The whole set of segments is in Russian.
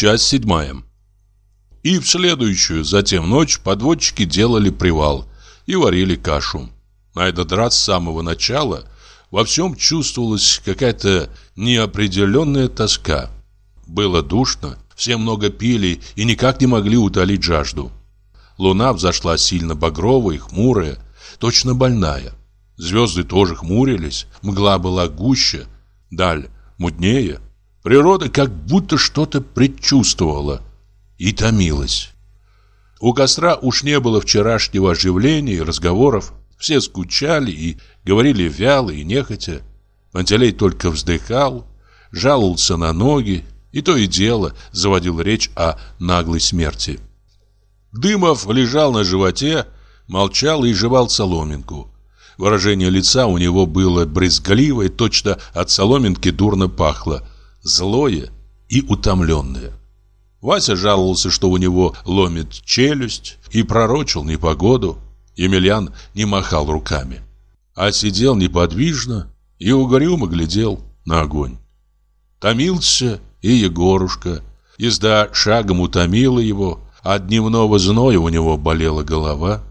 Часть седьмая. И в следующую, затем ночь, подводчики делали привал и варили кашу. На этот раз с самого начала во всем чувствовалась какая-то неопределенная тоска. Было душно, все много пили и никак не могли утолить жажду. Луна взошла сильно багровая, хмурая, точно больная. Звезды тоже хмурились, мгла была гуще, даль мутнее. Природа как будто что-то предчувствовала и томилась. У костра уж не было вчерашнего оживления и разговоров. Все скучали и говорили вяло и нехотя. Пантелей только вздыхал, жаловался на ноги и то и дело заводил речь о наглой смерти. Дымов лежал на животе, молчал и жевал соломинку. Выражение лица у него было брезгливое, точно от соломинки дурно пахло, злое и утомленное. Вася жаловался, что у него ломит челюсть, и пророчил непогоду. Емельян не махал руками, а сидел неподвижно и угрюмо глядел на огонь. Томился и Егорушка. Езда шагом утомила его, от дневного зноя у него болела голова.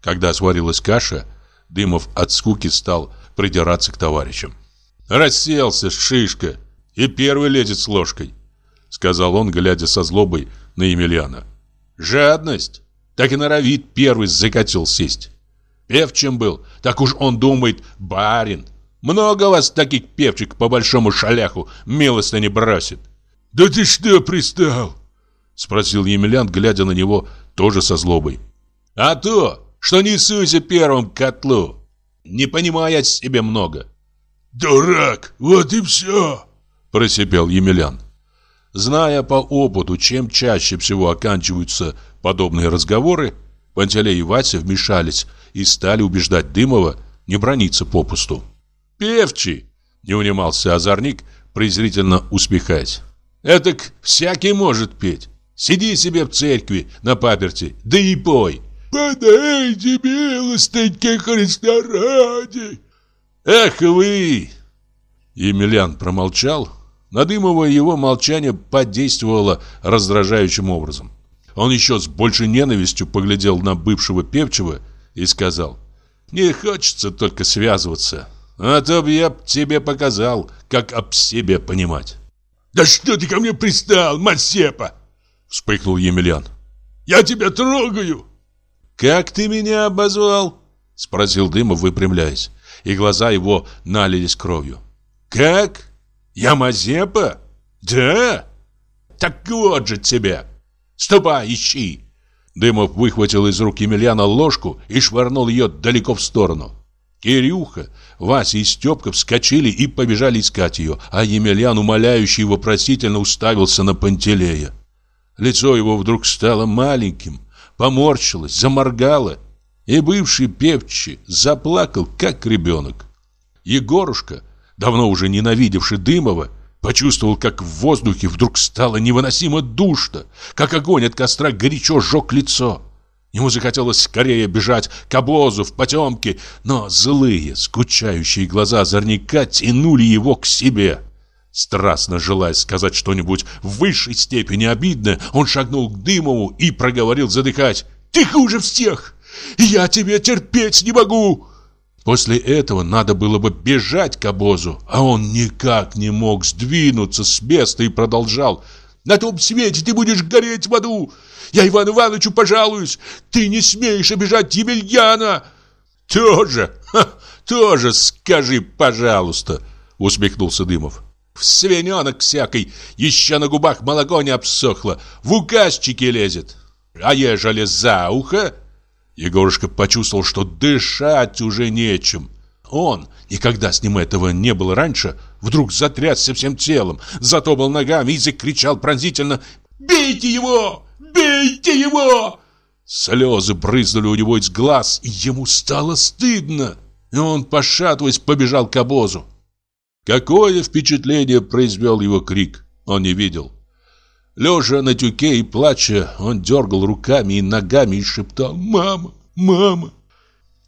Когда сварилась каша, Дымов от скуки стал придираться к товарищам. «Расселся, шишка, и первый лезет с ложкой», сказал он, глядя со злобой на Емельяна. «Жадность! Так и норовит первый закатил сесть. Певчим был, так уж он думает, барин. Много вас таких певчик по большому шаляху милостно не бросит». «Да ты что пристал?» Спросил Емельян, глядя на него тоже со злобой. «А то, что не суйся первым к котлу. Не понимая себе много». «Дурак, вот и все!» Просипел Емельян. Зная по опыту, чем чаще всего оканчиваются подобные разговоры, Пантелей и Вася вмешались и стали убеждать Дымова не брониться попусту. «Певчи!» — не унимался озорник, презрительно усмехаясь. «Этак всякий может петь. Сиди себе в церкви на паперти, да и пой. Подайте милостыньки Христа ради. Эх вы! Емельян промолчал. На Дымова его молчание подействовало раздражающим образом. Он еще с большей ненавистью поглядел на бывшего певчего и сказал, «Не хочется только связываться, а то б я тебе показал, как об себе понимать». «Да что ты ко мне пристал, Масепа?» Вспыхнул Емельян. «Я тебя трогаю!» «Как ты меня обозвал?» Спросил Дымов, выпрямляясь. И глаза его налились кровью. «Как? Я Мазепа? Да? Так вот же тебе! Ступай, ищи!» Дымов выхватил из рук Емельяна ложку и швырнул ее далеко в сторону. Кирюха, Вася и Степка вскочили и побежали искать ее, а Емельян, умоляющий и вопросительно уставился на Пантелея. Лицо его вдруг стало маленьким, поморщилось, заморгало, и бывший певчий заплакал, как ребенок. Егорушка, давно уже ненавидевший Дымова, почувствовал, как в воздухе вдруг стало невыносимо душно, как огонь от костра горячо сжег лицо. Ему захотелось скорее бежать к обозу в потемке, но злые, скучающие глаза озорника тянули его к себе. Страстно желая сказать что-нибудь в высшей степени обидное, он шагнул к Дымову и проговорил задыхать. «Ты хуже всех! Я тебя терпеть не могу!» После этого надо было бы бежать к обозу, а он никак не мог сдвинуться с места и продолжал. «На том свете ты будешь гореть в аду! Я Ивану Ивановичу пожалуюсь! Ты не смеешь обижать Емельяна!» «Тоже, ха, тоже скажи, пожалуйста!» усмехнулся Дымов. Свиненок всякой, еще на губах молоко не обсохло, в указчики лезет. А ежели за ухо... Егорушка почувствовал, что дышать уже нечем. Он, никогда с ним этого не было раньше, вдруг затрясся всем телом, затопал ногами и закричал пронзительно «Бейте его! Бейте его!» Слезы брызнули у него из глаз, и ему стало стыдно. И он, пошатываясь, побежал к обозу. Какое впечатление произвел его крик, он не видел. Лежа на тюке и плача, он дергал руками и ногами и шептал «Мама! Мама!».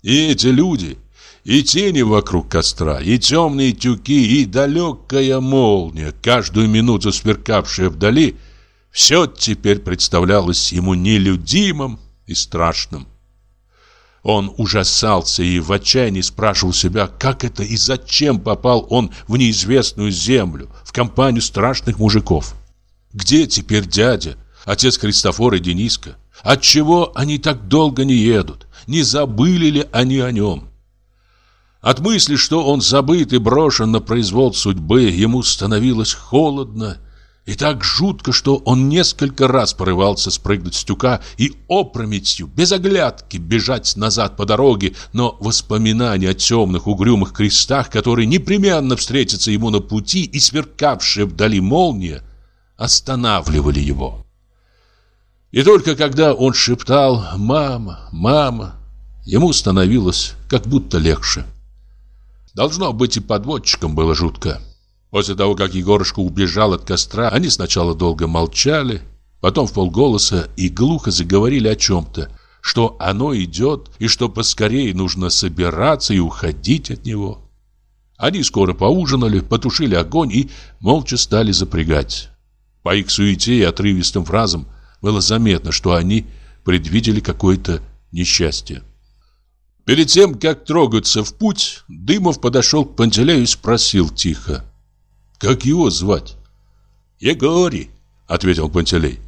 И эти люди, и тени вокруг костра, и темные тюки, и далекая молния, каждую минуту сверкавшая вдали, Все теперь представлялось ему нелюдимым и страшным. Он ужасался и в отчаянии спрашивал себя, как это и зачем попал он в неизвестную землю, в компанию страшных мужиков. Где теперь дядя, отец Христофор и Дениска? Отчего они так долго не едут? Не забыли ли они о нем? От мысли, что он забыт и брошен на произвол судьбы, ему становилось холодно и так жутко, что он несколько раз порывался спрыгнуть с тюка и опрометью, без оглядки, бежать назад по дороге, но воспоминания о темных угрюмых крестах, которые непременно встретятся ему на пути и сверкавшие вдали молния, останавливали его. И только когда он шептал «мама, мама», ему становилось как будто легче. Должно быть, и подводчикам было жутко. После того, как Егорушка убежал от костра, они сначала долго молчали, потом в полголоса и глухо заговорили о чем-то, что оно идет и что поскорее нужно собираться и уходить от него. Они скоро поужинали, потушили огонь и молча стали запрягать. По их суете и отрывистым фразам было заметно, что они предвидели какое-то несчастье. Перед тем, как трогаться в путь, Дымов подошел к Пантелею и спросил тихо. «Как его звать?» «Егорий», — ответил Пантелей.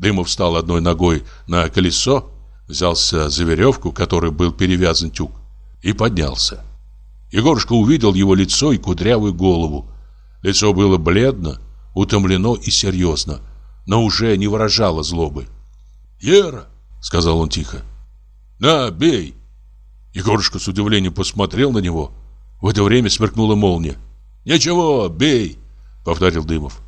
Дымов встал одной ногой на колесо, взялся за веревку, которой был перевязан тюк, и поднялся. Егорушка увидел его лицо и кудрявую голову. Лицо было бледно, утомлено и серьезно, но уже не выражало злобы. «Ера», — сказал он тихо, — «на, бей». Егорушка с удивлением посмотрел на него. В это время сверкнула молния. «Ничего, бей!» — повторил Дымов.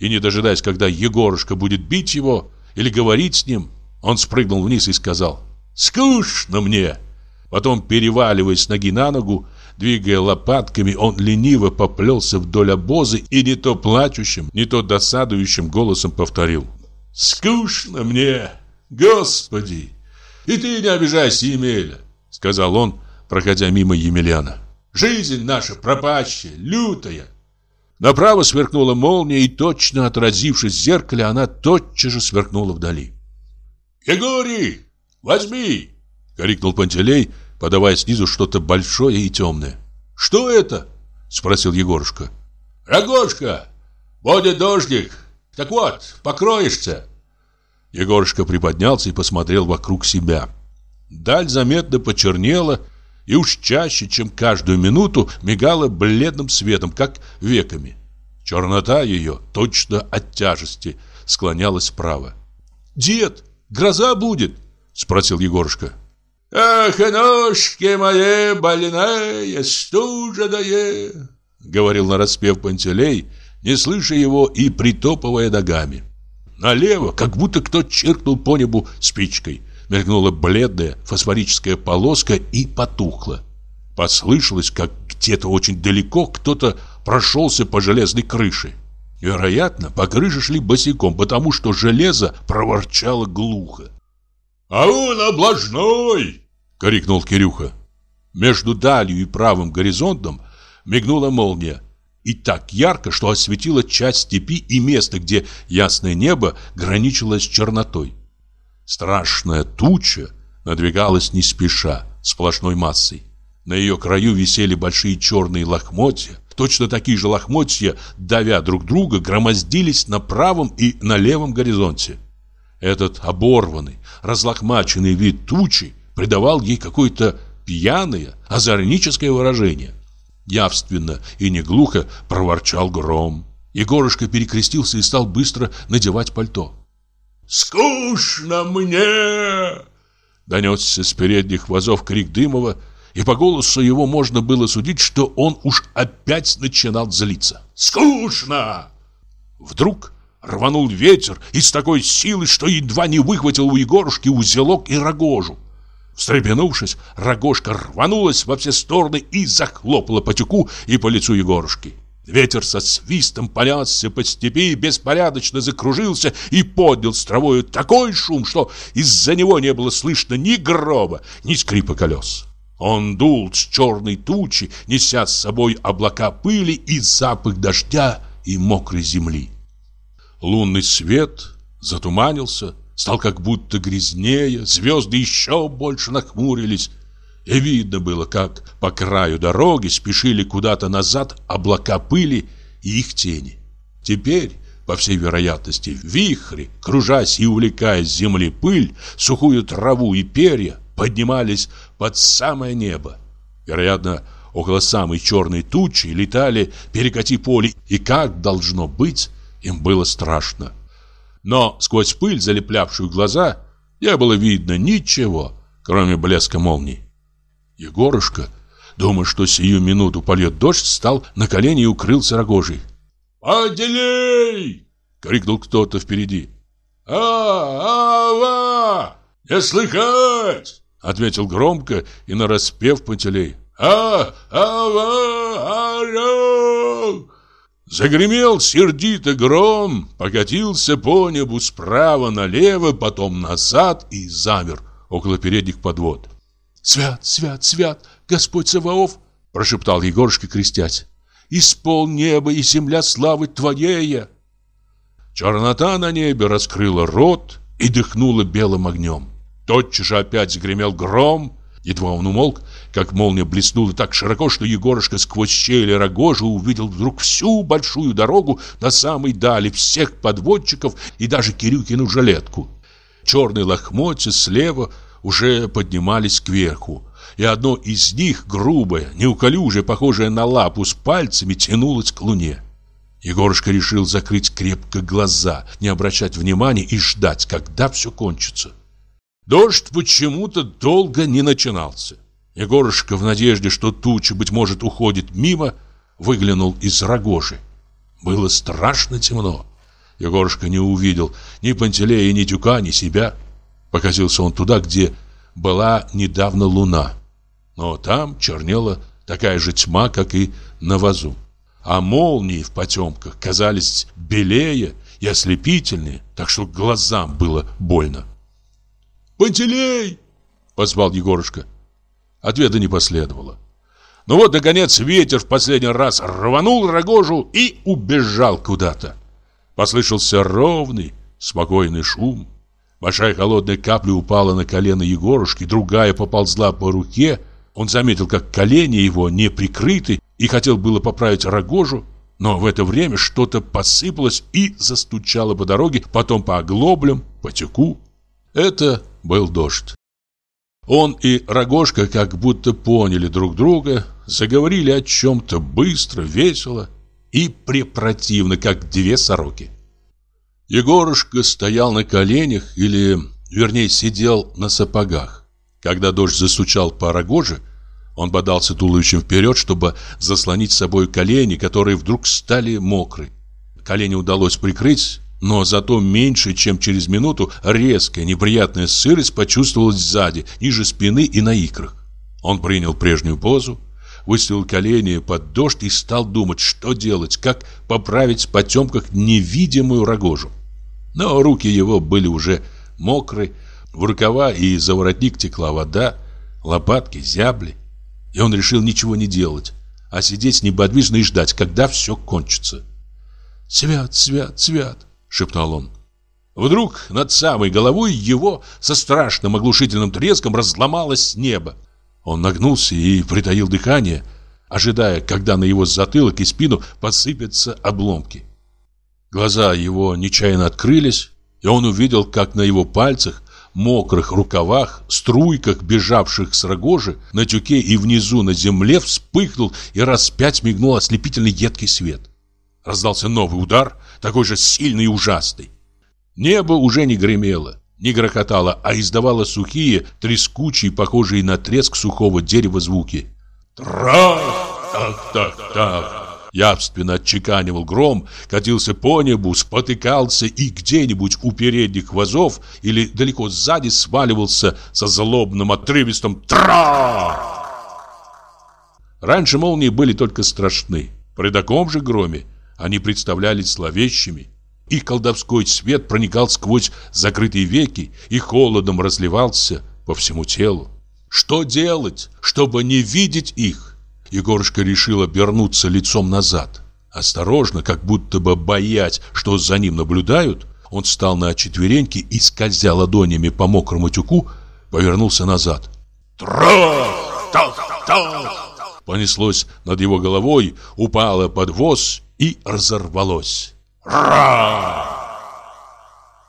И не дожидаясь, когда Егорушка будет бить его или говорить с ним, он спрыгнул вниз и сказал «Скучно мне!» Потом, переваливаясь с ноги на ногу, двигая лопатками, он лениво поплелся вдоль обоза и не то плачущим, не то досадующим голосом повторил «Скучно мне! Господи! И ты не обижайся, Емеля! сказал он, проходя мимо Емельяна. Жизнь наша пропащая, лютая. Направо сверкнула молния, и точно отразившись в зеркале, она тотчас же сверкнула вдали. «Егорий, возьми!» — крикнул Пантелей, подавая снизу что-то большое и темное. «Что это?» — спросил Егорушка. «Рогожка! Будет дождик! Так вот, покроешься!» Егорушка приподнялся и посмотрел вокруг себя. Даль заметно почернела и уж чаще, чем каждую минуту, мигала бледным светом, как веками. Чернота ее, точно от тяжести, склонялась вправо. «Дед, гроза будет?» — спросил Егорушка. «Ах, ножки мои больные, стужаные!» — говорил нараспев Пантелей, не слыша его и притопывая ногами. Налево, как будто кто чиркнул по небу спичкой мелькнула бледная фосфорическая полоска и потухла. Послышалось, как где-то очень далеко кто-то прошелся по железной крыше. Вероятно, по крыше шли босиком, потому что железо проворчало глухо. «А он облажной!» — крикнул Кирюха. Между далью и правым горизонтом мигнула молния. И так ярко, что осветила часть степи и место, где ясное небо граничило с чернотой. Страшная туча надвигалась не спеша, сплошной массой. На ее краю висели большие черные лохмотья. Точно такие же лохмотья, давя друг друга, громоздились на правом и на левом горизонте. Этот оборванный, разлохмаченный вид тучи придавал ей какое-то пьяное, озорническое выражение. Явственно и неглухо проворчал гром. Егорушка перекрестился и стал быстро надевать пальто. «Скучно мне!» Донесся с передних вазов крик Дымова, и по голосу его можно было судить, что он уж опять начинал злиться. «Скучно!» Вдруг рванул ветер и с такой силой, что едва не выхватил у Егорушки узелок и рогожу. Встрепенувшись, рогожка рванулась во все стороны и захлопала по тюку и по лицу Егорушки. Ветер со свистом понесся по степи, беспорядочно закружился и поднял с травою такой шум, что из-за него не было слышно ни гроба, ни скрипа колес. Он дул с черной тучи, неся с собой облака пыли и запах дождя и мокрой земли. Лунный свет затуманился, стал как будто грязнее, звезды еще больше нахмурились. И видно было, как по краю дороги спешили куда-то назад облака пыли и их тени. Теперь, по всей вероятности, вихри, кружась и увлекая с земли пыль, сухую траву и перья, поднимались под самое небо. Вероятно, около самой черной тучи летали перекати поле, и как должно быть, им было страшно. Но сквозь пыль, залеплявшую глаза, не было видно ничего, кроме блеска молний. Егорушка, думая, что сию минуту польет дождь, встал на колени и укрылся рогожей. «Поделей!» — крикнул кто-то впереди. «А-а-ва! Не слыхать!» — ответил громко и нараспев Пантелей. «А-а-ва! Орел!» Загремел сердито гром, покатился по небу справа налево, потом назад и замер около передних подвод. «Свят, свят, свят, Господь Саваоф!» Прошептал Егорушка, крестясь. «Исполн небо и земля славы Твоея!» Чернота на небе раскрыла рот и дыхнула белым огнем. Тотчас же опять загремел гром. Едва он умолк, как молния блеснула так широко, что Егорушка сквозь щели рогожи увидел вдруг всю большую дорогу до самой дали, всех подводчиков и даже Кирюкину жилетку. Черные лохмотья слева уже поднимались кверху, и одно из них, грубое, неуклюжее, похожее на лапу с пальцами, тянулось к луне. Егорушка решил закрыть крепко глаза, не обращать внимания и ждать, когда все кончится. Дождь почему-то долго не начинался. Егорушка в надежде, что туча, быть может, уходит мимо, выглянул из рогожи. Было страшно темно. Егорушка не увидел ни Пантелея, ни Тюка, ни себя. Показился он туда, где была недавно луна. Но там чернела такая же тьма, как и на вазу. А молнии в потемках казались белее и ослепительнее, так что глазам было больно. «Пантелей!» — позвал Егорушка. Ответа не последовало. Ну вот, наконец, ветер в последний раз рванул рогожу и убежал куда-то. Послышался ровный, спокойный шум. Большая холодная капля упала на колено Егорушки, другая поползла по руке. Он заметил, как колени его не прикрыты, и хотел было поправить рогожу, но в это время что-то посыпалось и застучало по дороге, потом по оглоблям, по тюку. Это был дождь. Он и Рогожка как будто поняли друг друга, заговорили о чем-то быстро, весело и препротивно, как две сороки. Егорушка стоял на коленях или, вернее, сидел на сапогах. Когда дождь застучал по рогоже, он бодался туловищем вперед, чтобы заслонить с собой колени, которые вдруг стали мокры. Колени удалось прикрыть, но зато меньше, чем через минуту, резкая неприятная сырость почувствовалась сзади, ниже спины и на икрах. Он принял прежнюю позу, выставил колени под дождь и стал думать, что делать, как поправить в потемках невидимую рогожу. Но руки его были уже мокрые, в рукава и за воротник текла вода, лопатки зябли. И он решил ничего не делать, а сидеть неподвижно и ждать, когда все кончится. «Свят, свят, свят!» — шептал он. Вдруг над самой головой его со страшным оглушительным треском разломалось небо. Он нагнулся и притаил дыхание, ожидая, когда на его затылок и спину посыпятся обломки. Глаза его нечаянно открылись, и он увидел, как на его пальцах, мокрых рукавах, струйках, бежавших с рогожи, на тюке и внизу на земле вспыхнул и раз пять мигнул ослепительный едкий свет. Раздался новый удар, такой же сильный и ужасный. Небо уже не гремело, не грохотало, а издавало сухие, трескучие, похожие на треск сухого дерева звуки. Трах! Так, так, так! Явственно отчеканивал гром, катился по небу, спотыкался и где-нибудь у передних вазов или далеко сзади сваливался со злобным отрывистым «Тра!». Раньше молнии были только страшны. При таком же громе они представлялись зловещими. Их колдовской свет проникал сквозь закрытые веки и холодом разливался по всему телу. Что делать, чтобы не видеть их? Егорушка решил обернуться лицом назад. Осторожно, как будто бы боясь, что за ним наблюдают, Он встал на четвереньки и, скользя ладонями по мокрому тюку, повернулся назад. «Трах! Тах! Тах!» Понеслось над его головой, упало под воз и разорвалось. «Ра!»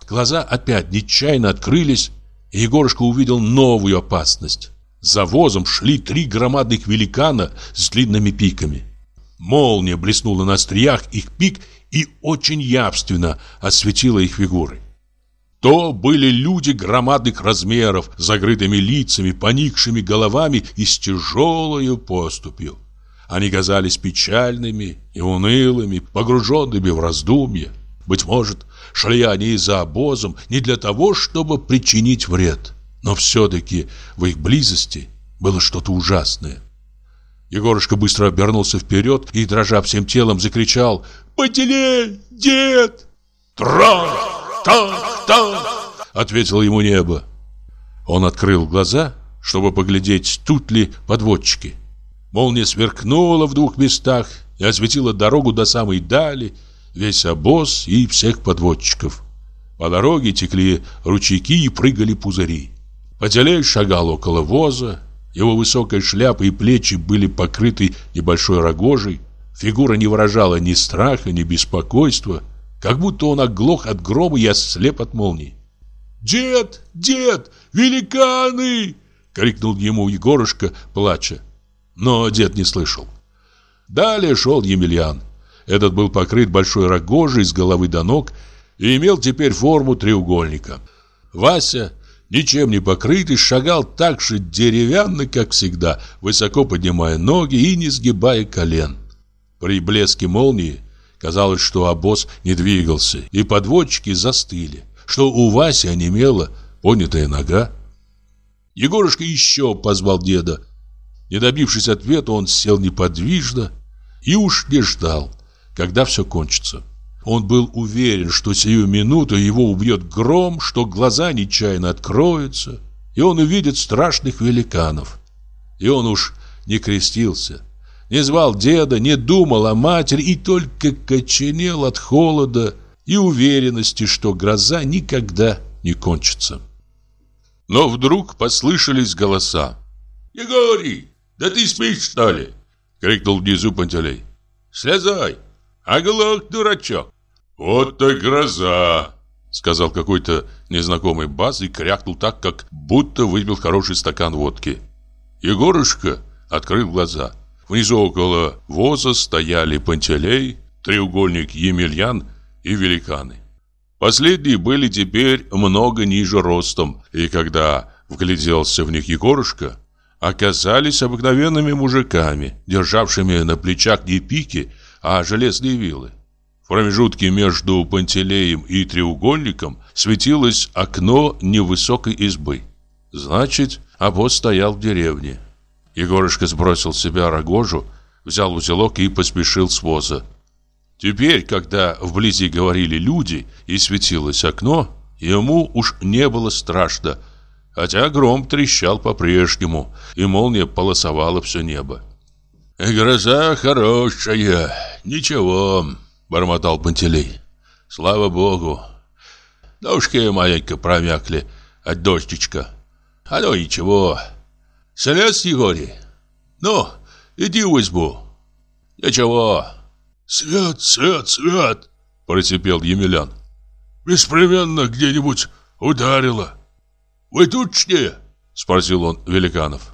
Глаза опять нечаянно открылись, и Егорушка увидел новую опасность. За возом шли три громадных великана с длинными пиками. Молния блеснула на стриях их пик и очень явственно осветила их фигуры. То были люди громадных размеров, с закрытыми лицами, поникшими головами и с тяжелой поступью. Они казались печальными и унылыми, погруженными в раздумья. Быть может, шли они за обозом не для того, чтобы причинить вред, но все-таки в их близости было что-то ужасное. Егорушка быстро обернулся вперед и, дрожа всем телом, закричал «Потелей, дед!» «Трах! Тах! Тах!» — ответило ему небо. Он открыл глаза, чтобы поглядеть, тут ли подводчики. Молния сверкнула в двух местах и осветила дорогу до самой дали, весь обоз и всех подводчиков. По дороге текли ручейки и прыгали пузыри. Потелей шагал около воза, его высокая шляпа и плечи были покрыты небольшой рогожей. Фигура не выражала ни страха, ни беспокойства, как будто он оглох от грома и ослеп от молнии. «Дед! Дед! Великаны!» — крикнул ему Егорушка, плача. Но дед не слышал. Далее шел Емельян. Этот был покрыт большой рогожей с головы до ног и имел теперь форму треугольника. Вася ничем не покрытый, шагал так же деревянно, как всегда, высоко поднимая ноги и не сгибая колен. При блеске молнии казалось, что обоз не двигался, и подводчики застыли, что у Васи онемела понятая нога. Егорушка еще позвал деда. Не добившись ответа, он сел неподвижно и уж не ждал, когда все кончится. Он был уверен, что сию минуту его убьет гром, что глаза нечаянно откроются, и он увидит страшных великанов. И он уж не крестился, не звал деда, не думал о матери и только коченел от холода и уверенности, что гроза никогда не кончится. Но вдруг послышались голоса. «Егорий, да ты спишь, что ли?» — крикнул внизу Пантелей. «Слезай!» Оглох, дурачок. Вот-то гроза, сказал какой-то незнакомый бас и крякнул так, как будто выпил хороший стакан водки. Егорушка открыл глаза. Внизу около воза стояли Пантелей, треугольник Емельян и великаны. Последние были теперь много ниже ростом, и когда вгляделся в них Егорушка, оказались обыкновенными мужиками, державшими на плечах не пики, а железные вилы. В промежутке между Пантелеем и треугольником светилось окно невысокой избы. Значит, обоз стоял в деревне. Егорушка сбросил с себя рогожу, взял узелок и поспешил с воза. Теперь, когда вблизи говорили люди и светилось окно, ему уж не было страшно, хотя гром трещал по-прежнему, и молния полосовала все небо. «Гроза хорошая, ничего», — бормотал Пантелей. «Слава богу. Ножки маленько промякли от дождичка. Ну ничего. Слез, Егорий? Ну, иди в избу. Ничего». «Свет, свет, свет!» — просипел Емельян. «Беспременно где-нибудь ударило». «Вы тучнее?» — спросил он великанов.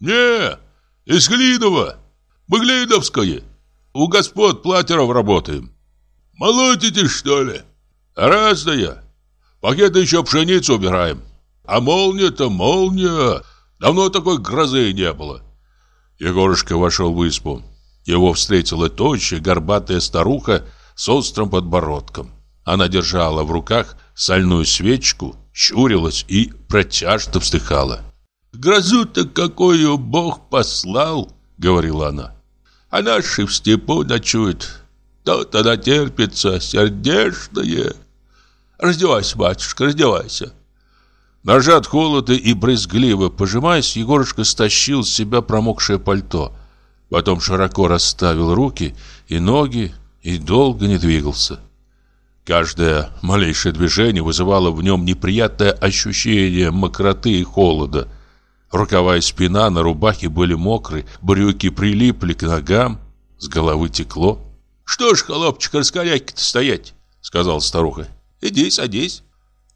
«Не, из Глинова». Баглеидовское. У господ платеров работаем. Молотите, что ли? Разная. Пакеты еще пшеницу убираем. А молния-то молния. Давно такой грозы не было. Егорушка вошел в избу. Его встретила тощая, горбатая старуха с острым подбородком. Она держала в руках сальную свечку, щурилась и протяжно вздыхала. «Грозу-то какую Бог послал!» — говорила она а наши в степу ночуют. Тут она терпится, сердечная. Раздевайся, батюшка, раздевайся. Дрожа от холода и брезгливо пожимаясь, Егорушка стащил с себя промокшее пальто. Потом широко расставил руки и ноги и долго не двигался. Каждое малейшее движение вызывало в нем неприятное ощущение мокроты и холода. Рукава и спина на рубахе были мокры, брюки прилипли к ногам, с головы текло. «Что ж, холопчик, раскоряки-то стоять?» — сказала старуха. «Иди, садись».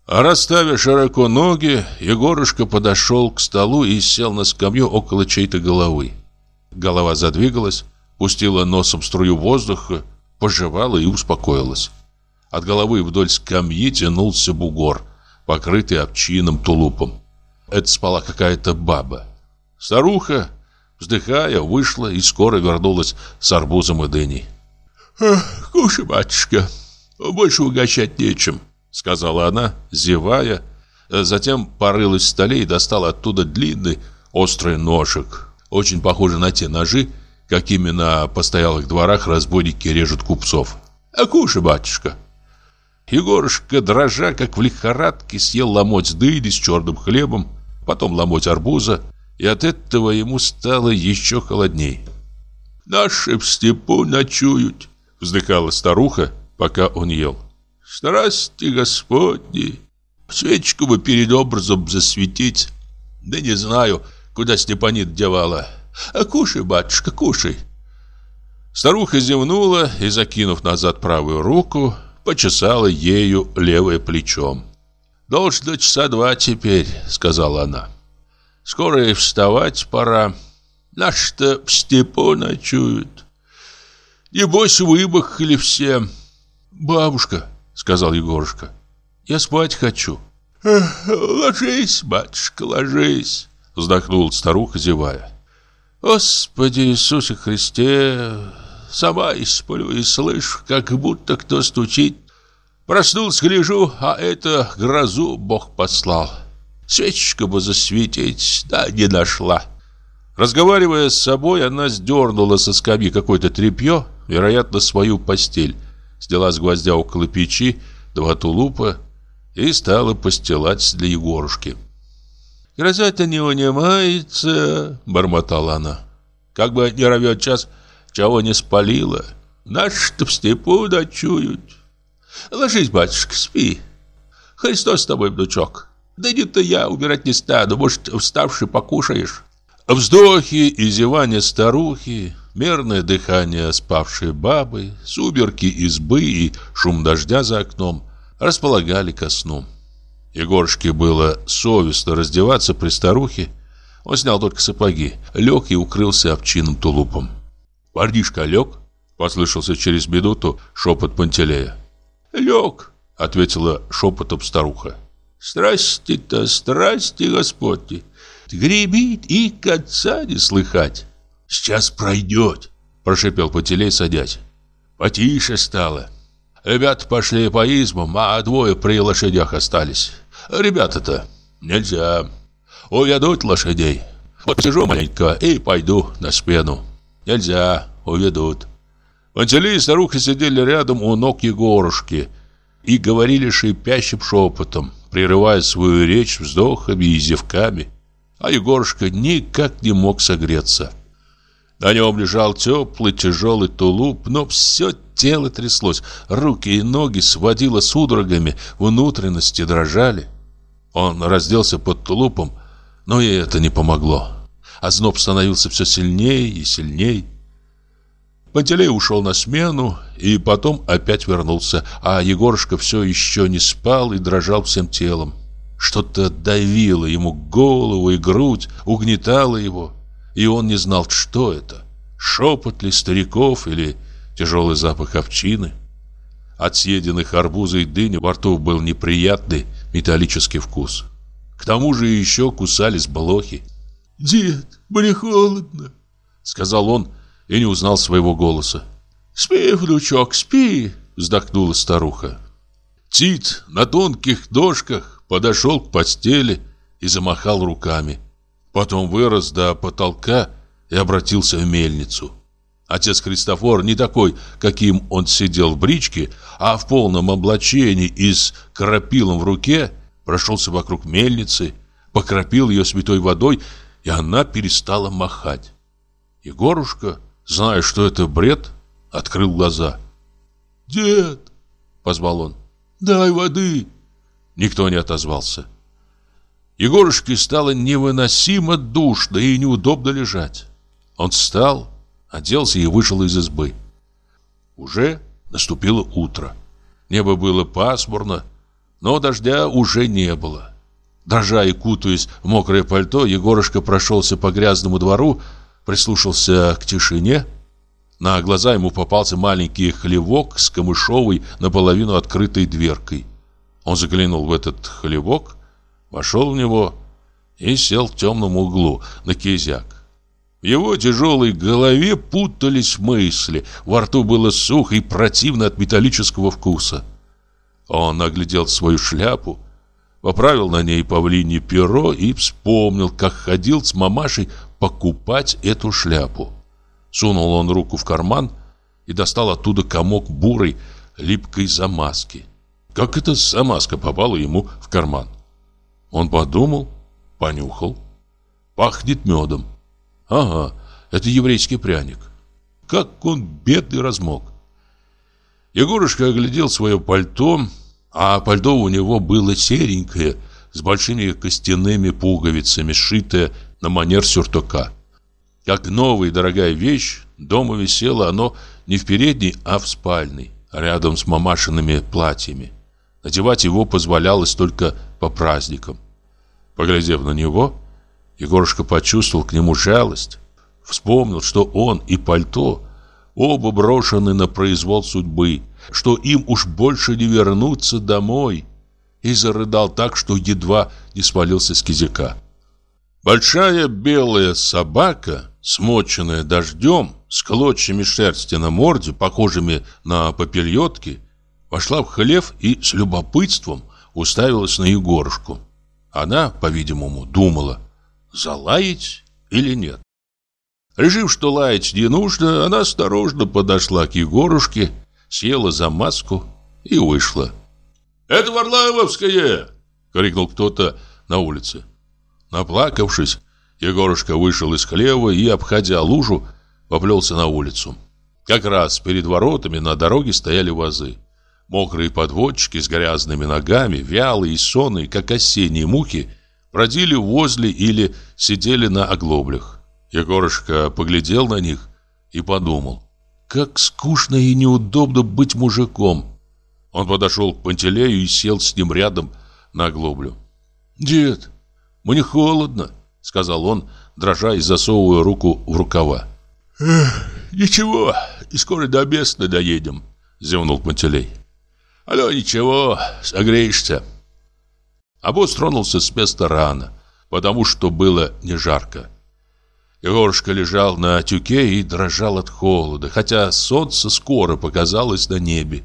А расставив широко ноги, Егорушка подошел к столу и сел на скамью около чьей-то головы. Голова задвигалась, пустила носом струю воздуха, пожевала и успокоилась. От головы вдоль скамьи тянулся бугор, покрытый овчиным тулупом. Это спала какая-то баба. Старуха, вздыхая, вышла и скоро вернулась с арбузом и дыней. «Кушай, батюшка, больше угощать нечем», — сказала она, зевая. Затем порылась в столе и достала оттуда длинный острый ножик, очень похожий на те ножи, какими на постоялых дворах разбойники режут купцов. «А кушай, батюшка». Егорушка, дрожа, как в лихорадке, съел ломоть дыни с черным хлебом, потом ломоть арбуза, и от этого ему стало еще холодней. «Наши в степу ночуют», — вздыхала старуха, пока он ел. «Страсти Господни! Свечку бы перед образом засветить. Да не знаю, куда Степанит девала. А кушай, батюшка, кушай!» Старуха зевнула и, закинув назад правую руку, почесала ею левое плечом. «Должно часа два теперь», — сказала она. «Скоро и вставать пора. Наши-то в степу ночуют. Небось, выбахали все». «Бабушка», — сказал Егорушка, — «я спать хочу». «Ложись, батюшка, ложись», — вздохнула старуха, зевая. «Господи Иисусе Христе, Сама и сплю, и слышу, как будто кто стучит. Проснулся, гляжу, а это грозу Бог послал. Свечечка бы засветить, да не нашла. Разговаривая с собой, она сдернула со скамьи какое-то тряпье, вероятно, свою постель, сняла с гвоздя около печи два тулупа и стала постилать для Егорушки. «Гроза-то не унимается», — бормотала она. «Как бы не ровет час, чего не спалило. Наши-то в степу ночуют. Ложись, батюшка, спи. Христос с тобой, внучок. Да не-то я умирать не стану, может, вставший покушаешь. Вздохи и зевания старухи, мерное дыхание спавшей бабы, суберки избы и шум дождя за окном располагали ко сну. Егорушке было совестно раздеваться при старухе. Он снял только сапоги, лег и укрылся овчинным тулупом. «Парнишка лег?» — послышался через минуту шепот Пантелея. «Лег», — ответила шепотом старуха. «Страсти-то, страсти Господи! Гребит и конца не слыхать!» «Сейчас пройдет», — прошепел Пантелей, садясь. «Потише стало. Ребята пошли по избам, а двое при лошадях остались. Ребята-то нельзя. Уведут лошадей. Вот сижу маленько и пойду на спину». Нельзя, уведут. Пантелей и старуха сидели рядом у ног Егорушки и говорили шипящим шепотом, прерывая свою речь вздохами и зевками. А Егорушка никак не мог согреться. На нем лежал теплый тяжелый тулуп, но все тело тряслось, руки и ноги сводило судорогами, внутренности дрожали. Он разделся под тулупом, но и это не помогло а зноб становился все сильнее и сильнее. Пантелей ушел на смену и потом опять вернулся, а Егорушка все еще не спал и дрожал всем телом. Что-то давило ему голову и грудь, угнетало его, и он не знал, что это. Шепот ли стариков или тяжелый запах овчины. От съеденных арбуза и дыни во рту был неприятный металлический вкус. К тому же еще кусались блохи. «Дед, мне холодно», — сказал он и не узнал своего голоса. «Спи, внучок, спи», — вздохнула старуха. Тит на тонких ножках подошел к постели и замахал руками. Потом вырос до потолка и обратился в мельницу. Отец Христофор не такой, каким он сидел в бричке, а в полном облачении и с крапилом в руке прошелся вокруг мельницы, покропил ее святой водой и она перестала махать. Егорушка, зная, что это бред, открыл глаза. «Дед!» – позвал он. «Дай воды!» Никто не отозвался. Егорушке стало невыносимо душно и неудобно лежать. Он встал, оделся и вышел из избы. Уже наступило утро. Небо было пасмурно, но дождя уже не было. Дрожа и кутаясь в мокрое пальто, Егорушка прошелся по грязному двору, прислушался к тишине. На глаза ему попался маленький хлевок с камышовой наполовину открытой дверкой. Он заглянул в этот хлевок, вошел в него и сел в темном углу на кизяк. В его тяжелой голове путались мысли, во рту было сухо и противно от металлического вкуса. Он оглядел свою шляпу, поправил на ней павлинье перо и вспомнил, как ходил с мамашей покупать эту шляпу. Сунул он руку в карман и достал оттуда комок бурой, липкой замазки. Как эта замазка попала ему в карман? Он подумал, понюхал. Пахнет медом. Ага, это еврейский пряник. Как он бедный размок. Егорушка оглядел свое пальто, а пальто у него было серенькое, с большими костяными пуговицами, сшитое на манер сюртука. Как новая дорогая вещь, дома висело оно не в передней, а в спальной, рядом с мамашиными платьями. Надевать его позволялось только по праздникам. Поглядев на него, Егорушка почувствовал к нему жалость. Вспомнил, что он и пальто оба брошены на произвол судьбы, что им уж больше не вернуться домой. И зарыдал так, что едва не свалился с кизяка. Большая белая собака, смоченная дождем, с клочьями шерсти на морде, похожими на попельотки, вошла в хлев и с любопытством уставилась на Егорушку. Она, по-видимому, думала, залаять или нет. Решив, что лаять не нужно, она осторожно подошла к Егорушке, съела за маску и вышла. «Это Варлаевская!» — крикнул кто-то на улице. Наплакавшись, Егорушка вышел из хлева и, обходя лужу, поплелся на улицу. Как раз перед воротами на дороге стояли вазы. Мокрые подводчики с грязными ногами, вялые и сонные, как осенние мухи, бродили возле или сидели на оглоблях. Егорушка поглядел на них и подумал, как скучно и неудобно быть мужиком. Он подошел к Пантелею и сел с ним рядом на оглоблю. «Дед, мне холодно», — сказал он, дрожа и засовывая руку в рукава. «Ничего, и скоро до Бесны доедем», — зевнул Пантелей. «Алло, ничего, согреешься». Обоз тронулся с места рано, потому что было не жарко. Егорушка лежал на тюке и дрожал от холода, хотя солнце скоро показалось на небе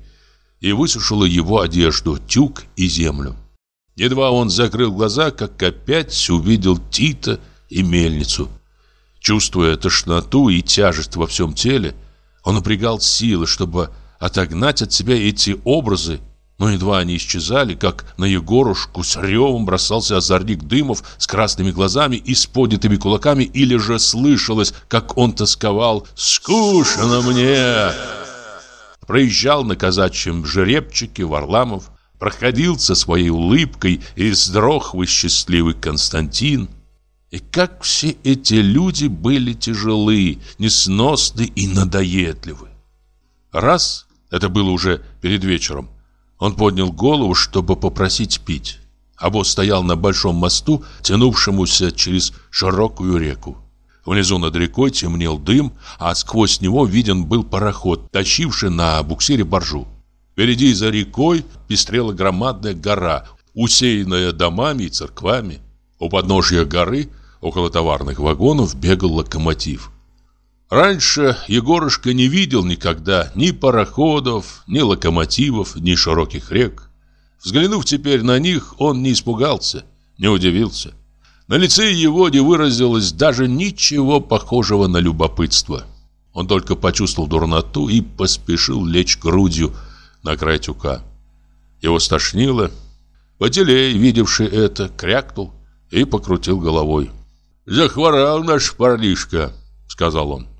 и высушило его одежду, тюк и землю. Едва он закрыл глаза, как опять увидел Тита и мельницу. Чувствуя тошноту и тяжесть во всем теле, он напрягал силы, чтобы отогнать от себя эти образы но едва они исчезали, как на Егорушку с ревом бросался озорник Дымов с красными глазами и с поднятыми кулаками, или же слышалось, как он тосковал «Скучно мне!» Проезжал на казачьем жеребчике Варламов, проходил со своей улыбкой и сдрохвый счастливый Константин. И как все эти люди были тяжелы, несносны и надоедливы. Раз, это было уже перед вечером, он поднял голову, чтобы попросить пить. Обоз стоял на большом мосту, тянувшемуся через широкую реку. Внизу над рекой темнел дым, а сквозь него виден был пароход, тащивший на буксире баржу. Впереди за рекой пестрела громадная гора, усеянная домами и церквами. У подножья горы, около товарных вагонов, бегал локомотив. Раньше Егорушка не видел никогда ни пароходов, ни локомотивов, ни широких рек. Взглянув теперь на них, он не испугался, не удивился. На лице его не выразилось даже ничего похожего на любопытство. Он только почувствовал дурноту и поспешил лечь грудью на край тюка. Его стошнило. Потелей, видевший это, крякнул и покрутил головой. «Захворал наш парнишка», — сказал он.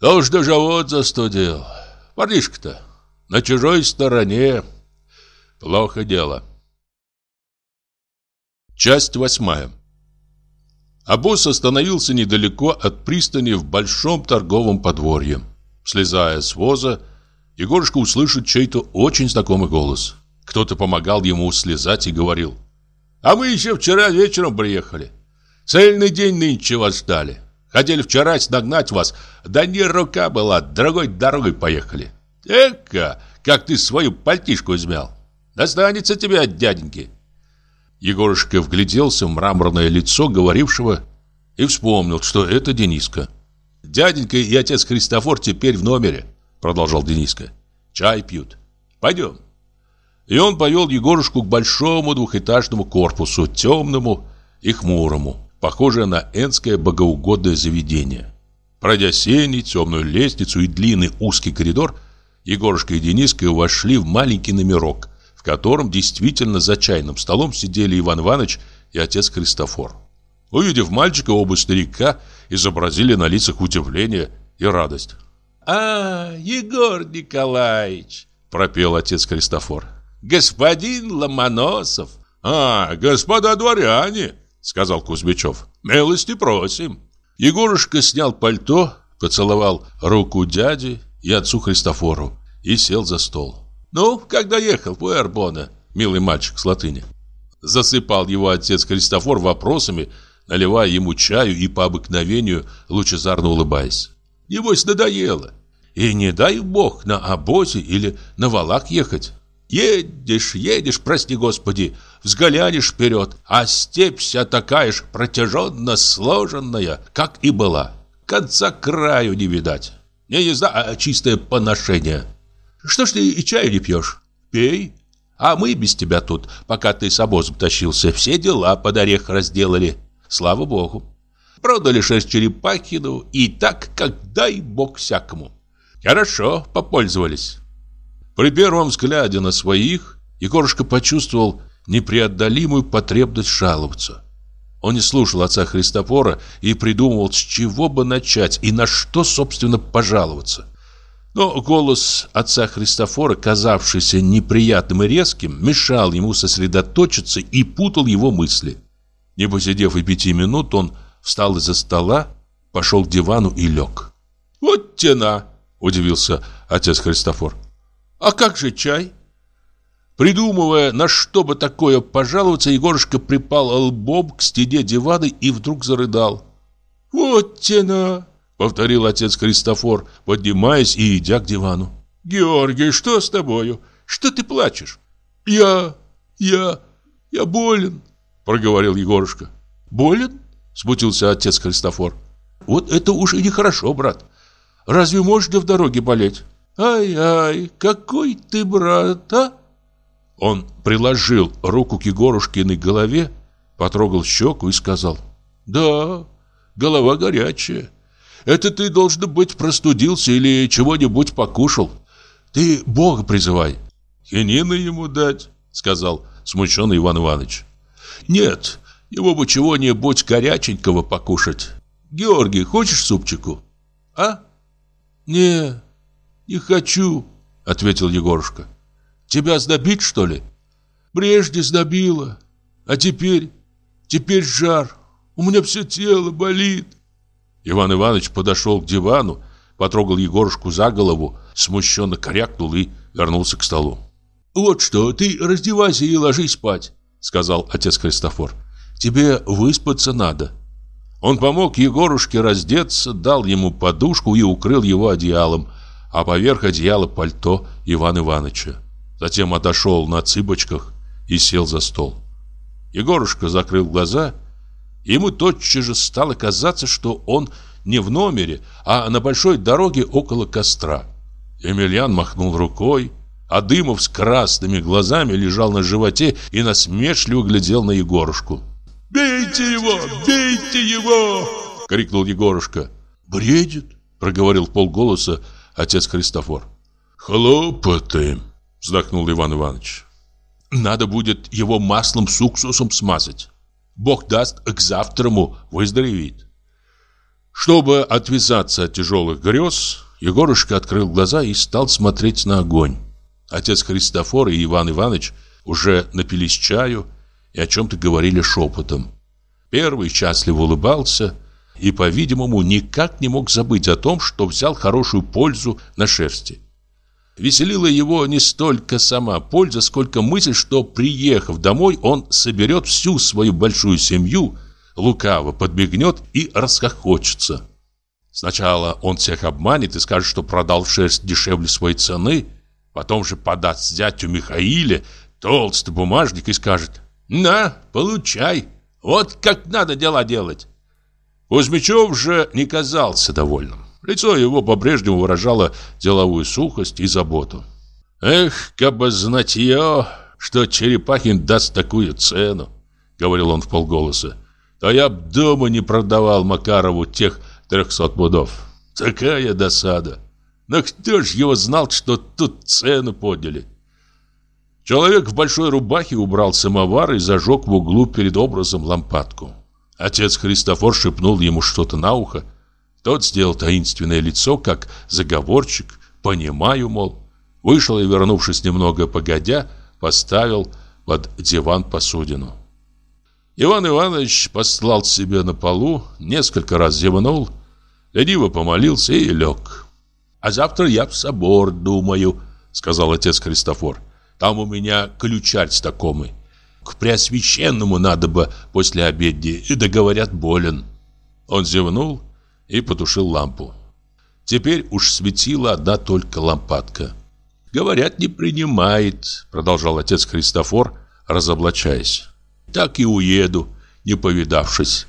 Да уж даже живот застудил. Парнишка-то на чужой стороне. Плохо дело. Часть восьмая. Обоз остановился недалеко от пристани в большом торговом подворье. Слезая с воза, Егорушка услышит чей-то очень знакомый голос. Кто-то помогал ему слезать и говорил. «А мы еще вчера вечером приехали. Цельный день нынче вас ждали. Хотели вчера нагнать вас, да не рука была, другой дорогой поехали. Эка, как ты свою пальтишку измял. Достанется тебе от дяденьки». Егорушка вгляделся в мраморное лицо говорившего и вспомнил, что это Дениска. «Дяденька и отец Христофор теперь в номере», — продолжал Дениска. «Чай пьют. Пойдем». И он повел Егорушку к большому двухэтажному корпусу, темному и хмурому, похожее на энское богоугодное заведение. Пройдя сени, темную лестницу и длинный узкий коридор, Егорушка и Дениска вошли в маленький номерок, в котором действительно за чайным столом сидели Иван Иванович и отец Христофор. Увидев мальчика, оба старика изобразили на лицах удивление и радость. «А, Егор Николаевич!» – пропел отец Христофор. «Господин Ломоносов!» «А, господа дворяне!» – сказал Кузьмичев. «Милости просим!» Егорушка снял пальто, поцеловал руку дяди и отцу Христофору и сел за стол. «Ну, когда ехал, Пуэрбона, милый мальчик с латыни?» Засыпал его отец Христофор вопросами, наливая ему чаю и по обыкновению лучезарно улыбаясь. «Небось, надоело. И не дай бог на обозе или на валак ехать. Едешь, едешь, прости господи, взглянешь вперед, а степь вся такая же протяженно сложенная, как и была. Конца краю не видать. Не езда, а чистое поношение». Что ж ты и чаю не пьешь? Пей. А мы без тебя тут, пока ты с обозом тащился, все дела под орех разделали. Слава богу. Продали шесть черепахину и так, как дай бог всякому. Хорошо, попользовались. При первом взгляде на своих Егорушка почувствовал непреодолимую потребность жаловаться. Он не слушал отца Христофора и придумывал, с чего бы начать и на что, собственно, пожаловаться. Но голос отца Христофора, казавшийся неприятным и резким, мешал ему сосредоточиться и путал его мысли. Не посидев и пяти минут, он встал из-за стола, пошел к дивану и лег. «Вот тена!» – удивился отец Христофор. «А как же чай?» Придумывая, на что бы такое пожаловаться, Егорушка припал лбом к стене дивана и вдруг зарыдал. «Вот тена!» Повторил отец Христофор, поднимаясь и идя к дивану. «Георгий, что с тобою? Что ты плачешь?» «Я... я... я болен», — проговорил Егорушка. «Болен?» — смутился отец Христофор. «Вот это уж и нехорошо, брат. Разве можно в дороге болеть?» «Ай-ай, какой ты брат, а?» Он приложил руку к Егорушкиной голове, потрогал щеку и сказал. «Да, голова горячая. Это ты, должно быть, простудился или чего-нибудь покушал. Ты Бога призывай. Хинины ему дать, сказал смущенный Иван Иванович. Нет, его бы чего-нибудь горяченького покушать. Георгий, хочешь супчику? А? Не, не хочу, ответил Егорушка. Тебя сдобить, что ли? Прежде сдобило, а теперь, теперь жар. У меня все тело болит. Иван Иванович подошел к дивану, потрогал Егорушку за голову, смущенно крякнул и вернулся к столу. «Вот что, ты раздевайся и ложись спать», — сказал отец Христофор. «Тебе выспаться надо». Он помог Егорушке раздеться, дал ему подушку и укрыл его одеялом, а поверх одеяла пальто Ивана Ивановича. Затем отошел на цыпочках и сел за стол. Егорушка закрыл глаза и Ему тотчас же стало казаться, что он не в номере, а на большой дороге около костра. Емельян махнул рукой, а Дымов с красными глазами лежал на животе и насмешливо глядел на Егорушку. «Бейте его! Бейте его!» — крикнул Егорушка. «Бредит!» — проговорил полголоса отец Христофор. «Хлопоты!» — вздохнул Иван Иванович. «Надо будет его маслом с уксусом смазать. Бог даст, к завтраму выздоровеет. Чтобы отвязаться от тяжелых грез, Егорушка открыл глаза и стал смотреть на огонь. Отец Христофор и Иван Иванович уже напились чаю и о чем-то говорили шепотом. Первый счастливо улыбался и, по-видимому, никак не мог забыть о том, что взял хорошую пользу на шерсти. Веселила его не столько сама польза, сколько мысль, что, приехав домой, он соберет всю свою большую семью, лукаво подбегнет и расхохочется. Сначала он всех обманет и скажет, что продал шерсть дешевле своей цены, потом же подаст зятю Михаиле толстый бумажник и скажет «На, получай, вот как надо дела делать». Кузьмичев же не казался довольным. Лицо его по-прежнему выражало деловую сухость и заботу. «Эх, кабы знать ее, что Черепахин даст такую цену», — говорил он в полголоса, «то я б дома не продавал Макарову тех трехсот пудов. Такая досада! Но кто ж его знал, что тут цену подняли?» Человек в большой рубахе убрал самовар и зажег в углу перед образом лампадку. Отец Христофор шепнул ему что-то на ухо, тот сделал таинственное лицо, как заговорщик, понимаю, мол. Вышел и, вернувшись немного погодя, поставил под диван посудину. Иван Иванович послал себе на полу, несколько раз зевнул, лениво помолился и лег. «А завтра я в собор думаю», — сказал отец Христофор. «Там у меня ключарь знакомый. К Преосвященному надо бы после обедни, и договорят болен». Он зевнул и потушил лампу. Теперь уж светила одна только лампадка. «Говорят, не принимает», — продолжал отец Христофор, разоблачаясь. «Так и уеду, не повидавшись».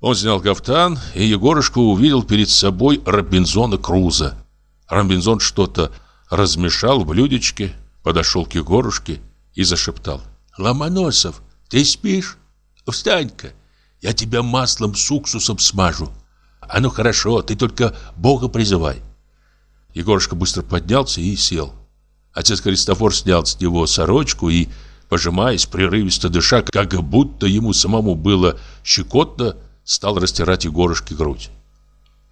Он снял кафтан, и Егорушка увидел перед собой Робинзона Круза. Робинзон что-то размешал в блюдечке, подошел к Егорушке и зашептал. «Ломоносов, ты спишь? Встань-ка, я тебя маслом с уксусом смажу. А ну хорошо, ты только Бога призывай. Егорушка быстро поднялся и сел. Отец Христофор снял с него сорочку и, пожимаясь, прерывисто дыша, как будто ему самому было щекотно, стал растирать Егорушке грудь.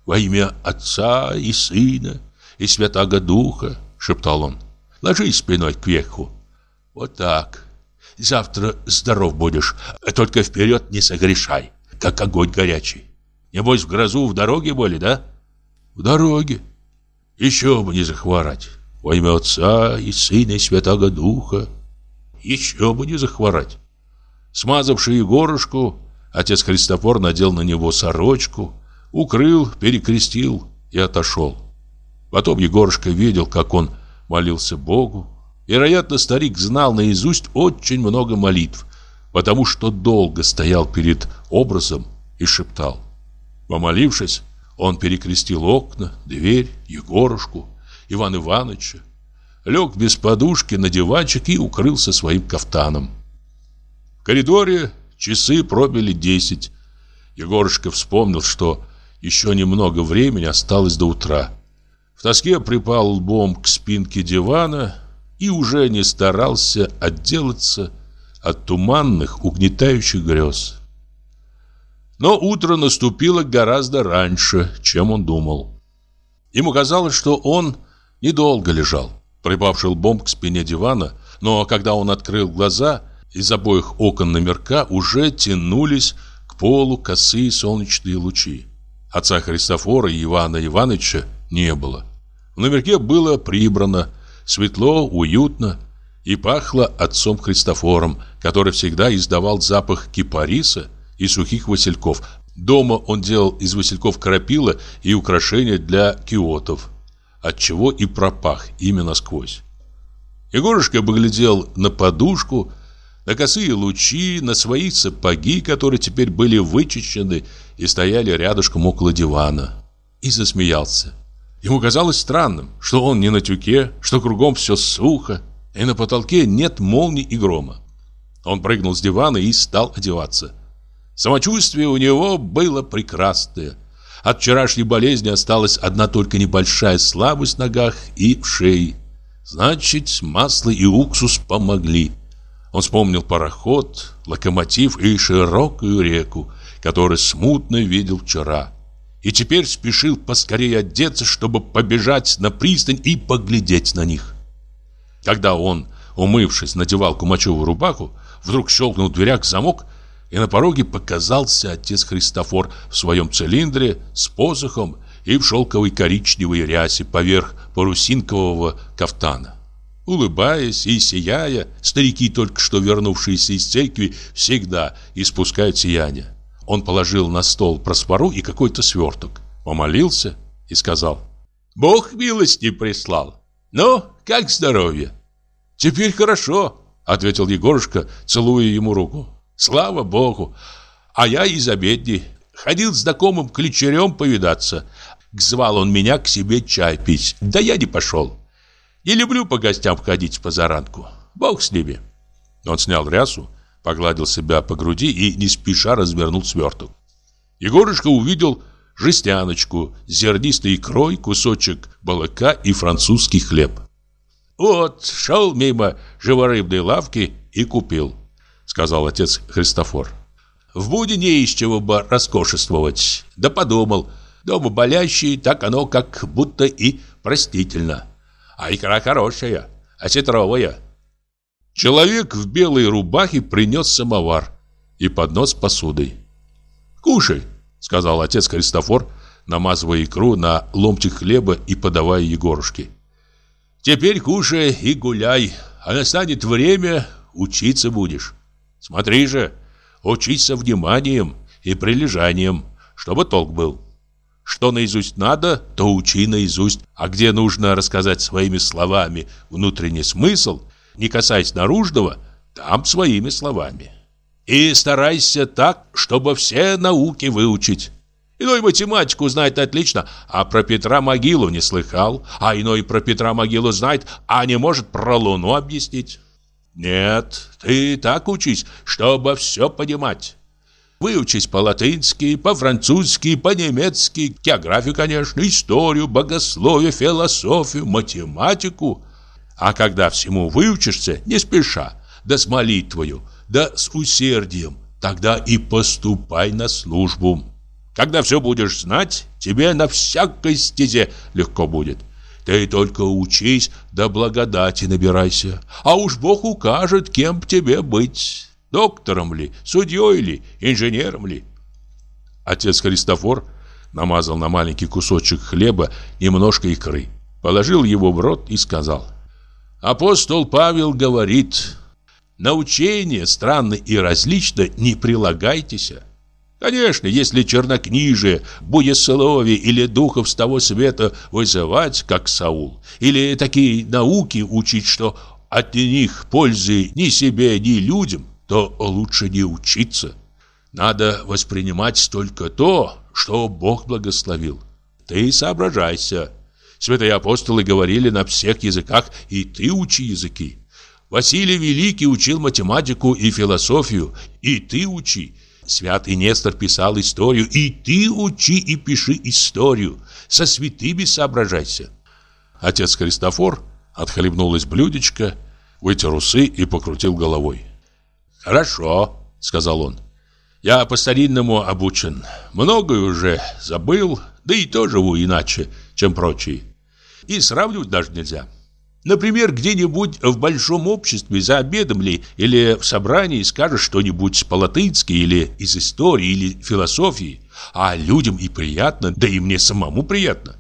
«Во имя Отца и Сына и Святаго Духа», — шептал он, — «ложись спиной кверху. Вот так. Завтра здоров будешь, только вперед не согрешай, как огонь горячий. Небось, в грозу в дороге были, да? В дороге. Еще бы не захворать. Во имя Отца и Сына и Святого Духа. Еще бы не захворать. Смазавший Егорушку, отец Христофор надел на него сорочку, укрыл, перекрестил и отошел. Потом Егорушка видел, как он молился Богу. Вероятно, старик знал наизусть очень много молитв, потому что долго стоял перед образом и шептал. Помолившись, он перекрестил окна, дверь, Егорушку, Ивана Ивановича, лег без подушки на диванчик и укрылся своим кафтаном. В коридоре часы пробили десять. Егорушка вспомнил, что еще немного времени осталось до утра. В тоске припал лбом к спинке дивана и уже не старался отделаться от туманных, угнетающих грез. Но утро наступило гораздо раньше, чем он думал. Ему казалось, что он недолго лежал, припавший лбом к спине дивана, но когда он открыл глаза, из обоих окон номерка уже тянулись к полу косые солнечные лучи. Отца Христофора и Ивана Ивановича не было. В номерке было прибрано, светло, уютно и пахло отцом Христофором, который всегда издавал запах кипариса и сухих васильков. Дома он делал из васильков крапила и украшения для киотов, отчего и пропах именно сквозь. Егорушка поглядел на подушку, на косые лучи, на свои сапоги, которые теперь были вычищены и стояли рядышком около дивана, и засмеялся. Ему казалось странным, что он не на тюке, что кругом все сухо, и на потолке нет молний и грома. Он прыгнул с дивана и стал одеваться. Самочувствие у него было прекрасное. От вчерашней болезни осталась одна только небольшая слабость в ногах и в шее. Значит, масло и уксус помогли. Он вспомнил пароход, локомотив и широкую реку, которую смутно видел вчера. И теперь спешил поскорее одеться, чтобы побежать на пристань и поглядеть на них. Когда он умывшись, надевал кумачевую рубаху, вдруг щелкнул в дверях замок, и на пороге показался отец Христофор в своем цилиндре с посохом и в шелковой коричневой рясе поверх парусинкового кафтана. Улыбаясь и сияя, старики, только что вернувшиеся из церкви, всегда испускают сияние. Он положил на стол проспору и какой-то сверток, помолился и сказал «Бог милости прислал. Ну, как здоровье?» «Теперь хорошо», — ответил Егорушка, целуя ему руку. «Слава Богу! А я из обедни. Ходил знакомым кличерем повидаться. Звал он меня к себе чай пить. Да я не пошел. Не люблю по гостям ходить по заранку. Бог с ними». Он снял рясу, погладил себя по груди и не спеша развернул сверток. Егорушка увидел жестяночку, зернистой икрой, кусочек молока и французский хлеб. «Вот, шел мимо живорыбной лавки и купил», — сказал отец Христофор. «В буде не из чего бы роскошествовать. Да подумал, дома болящий, так оно как будто и простительно. А икра хорошая, осетровая». Человек в белой рубахе принес самовар и поднос с посудой. «Кушай», — сказал отец Христофор, намазывая икру на ломтик хлеба и подавая Егорушке. Теперь кушай и гуляй, а настанет время, учиться будешь. Смотри же, учись со вниманием и прилежанием, чтобы толк был. Что наизусть надо, то учи наизусть, а где нужно рассказать своими словами внутренний смысл, не касаясь наружного, там своими словами. И старайся так, чтобы все науки выучить. Иной математику знает отлично, а про Петра могилу не слыхал. А иной про Петра могилу знает, а не может про Луну объяснить. Нет, ты так учись, чтобы все понимать. Выучись по-латынски, по-французски, по-немецки, географию, конечно, историю, богословие, философию, математику. А когда всему выучишься, не спеша, да с молитвою, да с усердием, тогда и поступай на службу. Когда все будешь знать, тебе на всякой стезе легко будет. Ты только учись, да благодати набирайся. А уж Бог укажет, кем тебе быть. Доктором ли, судьей ли, инженером ли. Отец Христофор намазал на маленький кусочек хлеба немножко икры, положил его в рот и сказал. Апостол Павел говорит, на учение странно и различно не прилагайтесь. Конечно, если чернокнижие, буесловие или духов с того света вызывать, как Саул, или такие науки учить, что от них пользы ни себе, ни людям, то лучше не учиться. Надо воспринимать только то, что Бог благословил. Ты соображайся. Святые апостолы говорили на всех языках, и ты учи языки. Василий Великий учил математику и философию, и ты учи. Святый Нестор писал историю, и ты учи и пиши историю. Со святыми соображайся. Отец Христофор отхлебнул из блюдечка, вытер усы и покрутил головой. «Хорошо», — сказал он. «Я по-старинному обучен. Многое уже забыл, да и то живу иначе, чем прочие. И сравнивать даже нельзя. Например, где-нибудь в большом обществе за обедом ли или в собрании скажешь что-нибудь по-латынски или из истории или философии, а людям и приятно, да и мне самому приятно.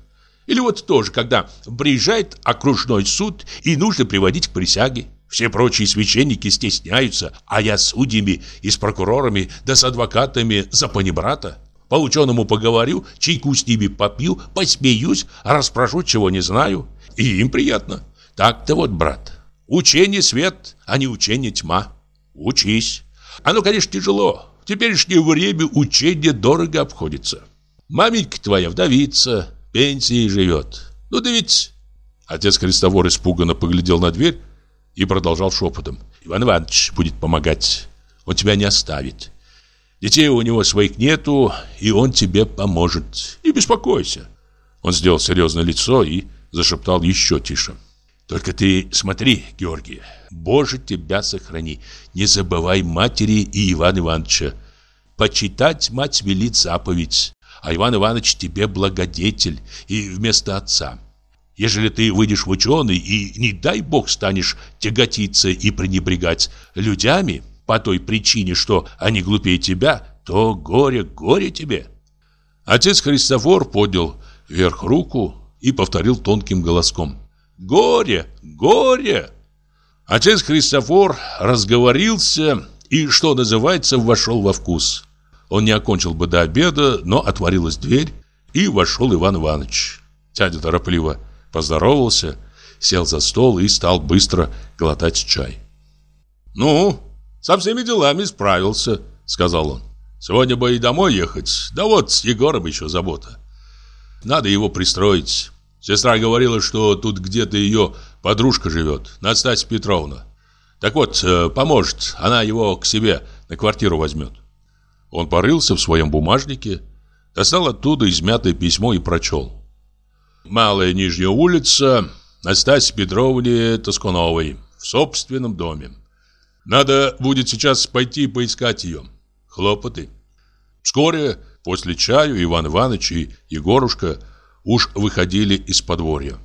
Или вот тоже, когда приезжает окружной суд и нужно приводить к присяге. Все прочие священники стесняются, а я с судьями и с прокурорами, да с адвокатами за панибрата. По ученому поговорю, чайку с ними попью, посмеюсь, расспрошу, чего не знаю. И им приятно. Так-то вот, брат, учение свет, а не учение тьма. Учись. Оно, конечно, тяжело. В теперешнее время учение дорого обходится. Маменька твоя вдовица, пенсией живет. Ну да ведь... Отец Христофор испуганно поглядел на дверь и продолжал шепотом. Иван Иванович будет помогать. Он тебя не оставит. Детей у него своих нету, и он тебе поможет. Не беспокойся. Он сделал серьезное лицо и зашептал еще тише. Только ты смотри, Георгий, Боже тебя сохрани, не забывай матери и Ивана Ивановича. Почитать мать велит заповедь, а Иван Иванович тебе благодетель и вместо отца. ежели ты выйдешь в ученый и, не дай бог, станешь тяготиться и пренебрегать людьми по той причине, что они глупее тебя, то горе, горе тебе. Отец Христофор поднял вверх руку и повторил тонким голоском. Горе, горе! Отец Христофор разговорился и, что называется, вошел во вкус. Он не окончил бы до обеда, но отворилась дверь, и вошел Иван Иванович. Дядя торопливо поздоровался, сел за стол и стал быстро глотать чай. «Ну, со всеми делами справился», — сказал он. «Сегодня бы и домой ехать, да вот с Егором еще забота. Надо его пристроить. Сестра говорила, что тут где-то ее подружка живет, Настасья Петровна. Так вот, э, поможет, она его к себе на квартиру возьмет». Он порылся в своем бумажнике, достал оттуда измятое письмо и прочел. «Малая Нижняя улица, Настасье Петровне Тоскуновой, в собственном доме. Надо будет сейчас пойти поискать ее. Хлопоты». Вскоре, после чаю, Иван Иванович и Егорушка уж выходили из подворья.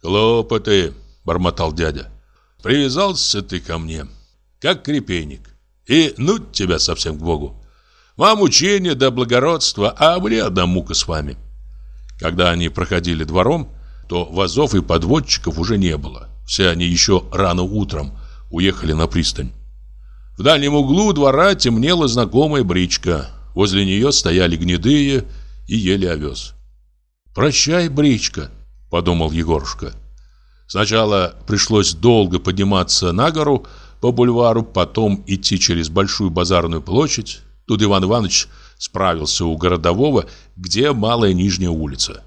«Хлопоты», — бормотал дядя. «Привязался ты ко мне, как крепейник, и ну тебя совсем к Богу. Вам учение да благородство, а мне одна мука с вами. Когда они проходили двором, то вазов и подводчиков уже не было. Все они еще рано утром уехали на пристань. В дальнем углу двора темнела знакомая бричка. Возле нее стояли гнедые и ели овес. «Прощай, бричка», — подумал Егорушка. Сначала пришлось долго подниматься на гору по бульвару, потом идти через Большую базарную площадь, Тут Иван Иванович справился у городового, где малая нижняя улица.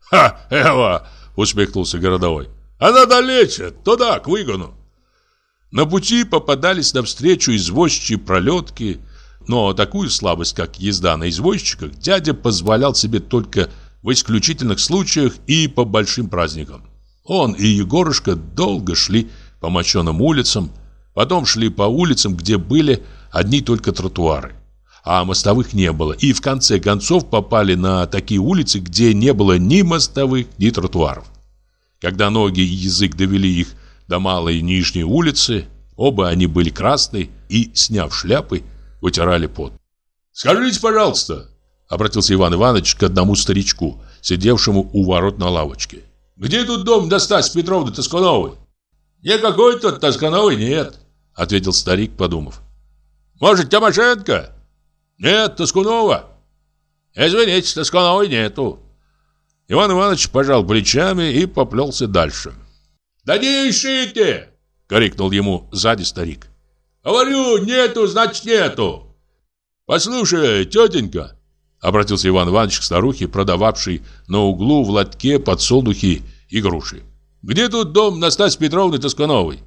«Ха, Эва!» — усмехнулся городовой. «Она далече, туда, к выгону». На пути попадались навстречу извозчие пролетки, но такую слабость, как езда на извозчиках, дядя позволял себе только в исключительных случаях и по большим праздникам. Он и Егорушка долго шли по мощенным улицам, потом шли по улицам, где были одни только тротуары. А мостовых не было. И в конце концов попали на такие улицы, где не было ни мостовых, ни тротуаров. Когда ноги и язык довели их до малой нижней улицы, оба они были красные и, сняв шляпы, вытирали пот. «Скажите, пожалуйста», — обратился Иван Иванович к одному старичку, сидевшему у ворот на лавочке. «Где тут дом Настасьи Петровны Тоскановой?» «Никакой тут Тоскановой нет», — ответил старик, подумав. Может, Тимошенко? Нет, Тоскунова. Извините, Тоскуновой нету. Иван Иванович пожал плечами и поплелся дальше. «Да не ищите!» — крикнул ему сзади старик. «Говорю, нету, значит нету!» «Послушай, тетенька!» — обратился Иван Иванович к старухе, продававшей на углу в лотке подсолнухи и груши. «Где тут дом Настасьи Петровны Тоскановой?»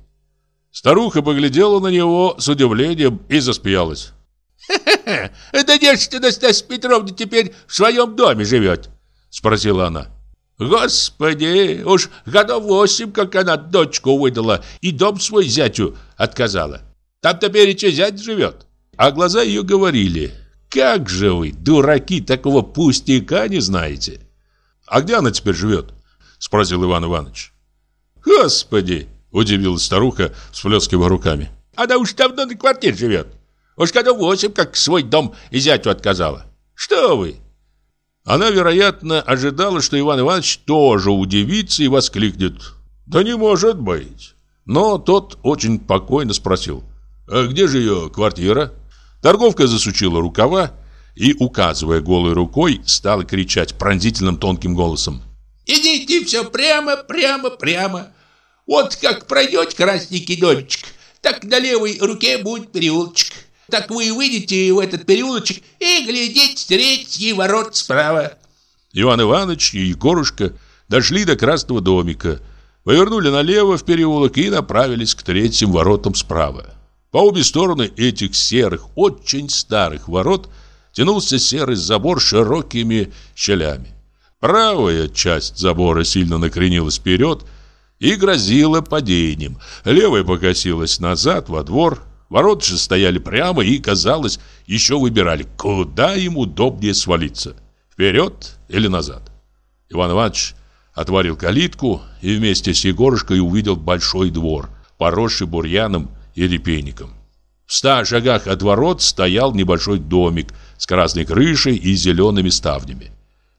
Старуха поглядела на него с удивлением и засмеялась. «Хе-хе, да где же Настасья Петровна теперь в своем доме живет?» Спросила она. «Господи, уж годов восемь, как она дочку выдала и дом свой зятю отказала. Там теперь и зять живет». А глаза ее говорили, «Как же вы, дураки, такого пустяка не знаете?» «А где она теперь живет?» Спросил Иван Иванович. «Господи, Удивилась старуха, всплескивая руками. Она уж давно на квартире живет. Уж когда восемь, как свой дом и зятю отказала. Что вы? Она, вероятно, ожидала, что Иван Иванович тоже удивится и воскликнет. Да не может быть. Но тот очень покойно спросил. А где же ее квартира? Торговка засучила рукава и, указывая голой рукой, стала кричать пронзительным тонким голосом. «Идите все прямо, прямо, прямо. Вот как пройдете красненький домичек, так на левой руке будет переулочек. Так вы выйдете в этот переулочек и глядите третий ворот справа. Иван Иванович и Егорушка дошли до красного домика, повернули налево в переулок и направились к третьим воротам справа. По обе стороны этих серых, очень старых ворот тянулся серый забор широкими щелями. Правая часть забора сильно накренилась вперед, и грозила падением. Левая покосилась назад, во двор. Ворота же стояли прямо и, казалось, еще выбирали, куда им удобнее свалиться. Вперед или назад. Иван Иванович отворил калитку и вместе с Егорушкой увидел большой двор, поросший бурьяном и репейником. В ста шагах от ворот стоял небольшой домик с красной крышей и зелеными ставнями.